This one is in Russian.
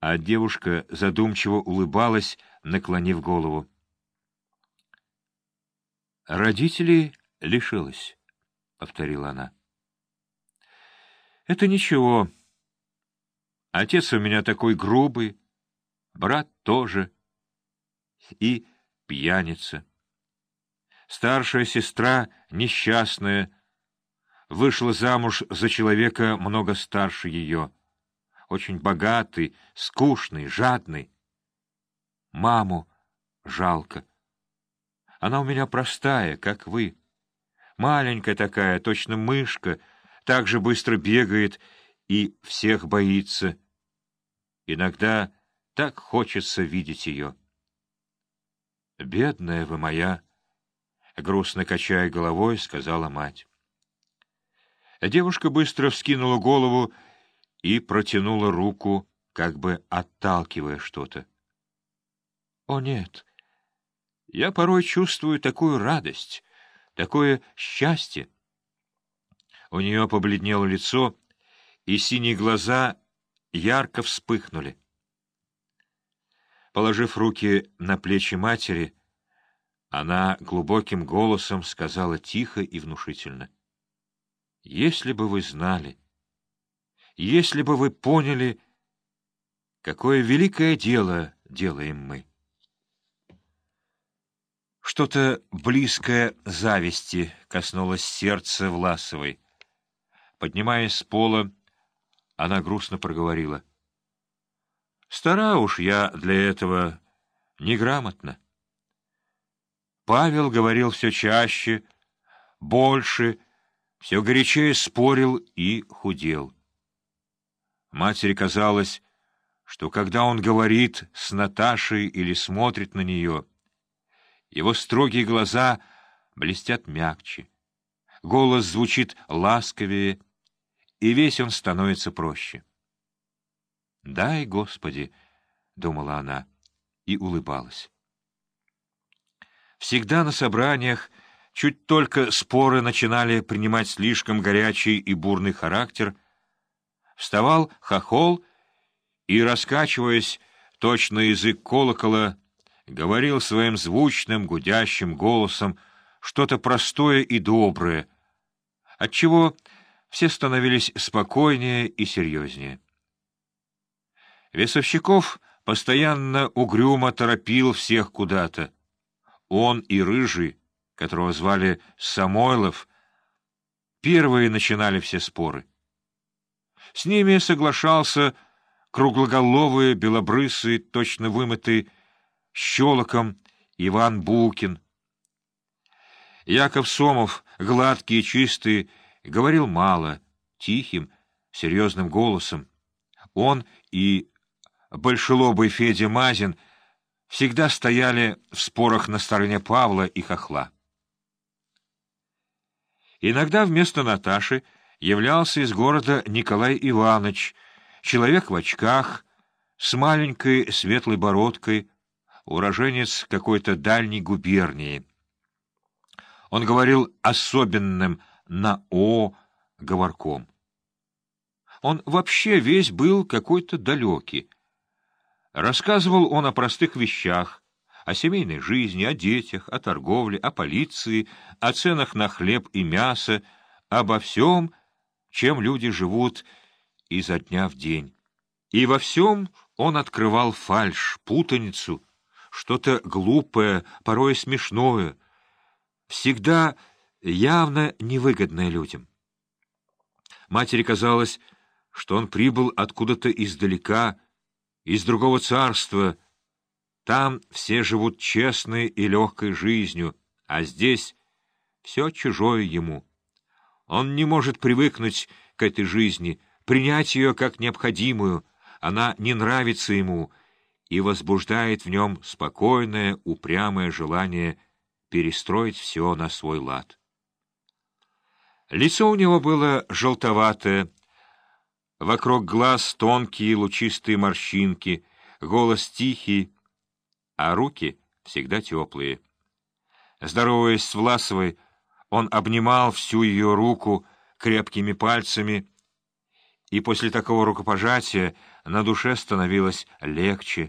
а девушка задумчиво улыбалась, наклонив голову. «Родителей лишилась», — повторила она. «Это ничего. Отец у меня такой грубый, брат тоже. И пьяница. Старшая сестра, несчастная, вышла замуж за человека много старше ее, очень богатый, скучный, жадный. Маму жалко. Она у меня простая, как вы. Маленькая такая, точно мышка, так же быстро бегает и всех боится. Иногда так хочется видеть ее. «Бедная вы моя!» — грустно качая головой, сказала мать. Девушка быстро вскинула голову и протянула руку, как бы отталкивая что-то. «О, нет! Я порой чувствую такую радость, такое счастье!» У нее побледнело лицо, и синие глаза ярко вспыхнули. Положив руки на плечи матери, она глубоким голосом сказала тихо и внушительно. «Если бы вы знали, если бы вы поняли, какое великое дело делаем мы». Что-то близкое зависти коснулось сердца Власовой. Поднимаясь с пола, она грустно проговорила. Стара уж я для этого неграмотно. Павел говорил все чаще, больше, все горячее спорил и худел. Матери казалось, что когда он говорит с Наташей или смотрит на нее, его строгие глаза блестят мягче, голос звучит ласковее, и весь он становится проще. «Дай, Господи!» — думала она и улыбалась. Всегда на собраниях, чуть только споры начинали принимать слишком горячий и бурный характер, вставал хохол и, раскачиваясь, точно язык колокола, говорил своим звучным, гудящим голосом что-то простое и доброе, отчего все становились спокойнее и серьезнее. Весовщиков постоянно угрюмо торопил всех куда-то. Он и Рыжий, которого звали Самойлов, первые начинали все споры. С ними соглашался круглоголовый, белобрысый, точно вымытый щелоком Иван Букин. Яков Сомов, гладкий и чистый, говорил мало, тихим, серьезным голосом. Он и Большелобый Федя Мазин всегда стояли в спорах на стороне Павла и Хохла. Иногда вместо Наташи являлся из города Николай Иванович, человек в очках, с маленькой светлой бородкой, уроженец какой-то дальней губернии. Он говорил особенным на «о» говорком. Он вообще весь был какой-то далекий, Рассказывал он о простых вещах, о семейной жизни, о детях, о торговле, о полиции, о ценах на хлеб и мясо, обо всем, чем люди живут изо дня в день. И во всем он открывал фальшь, путаницу, что-то глупое, порой смешное, всегда явно невыгодное людям. Матери казалось, что он прибыл откуда-то издалека, из другого царства. Там все живут честной и легкой жизнью, а здесь все чужое ему. Он не может привыкнуть к этой жизни, принять ее как необходимую, она не нравится ему и возбуждает в нем спокойное, упрямое желание перестроить все на свой лад. Лицо у него было желтоватое, Вокруг глаз тонкие лучистые морщинки, голос тихий, а руки всегда теплые. Здороваясь с Власовой, он обнимал всю ее руку крепкими пальцами И после такого рукопожатия на душе становилось легче,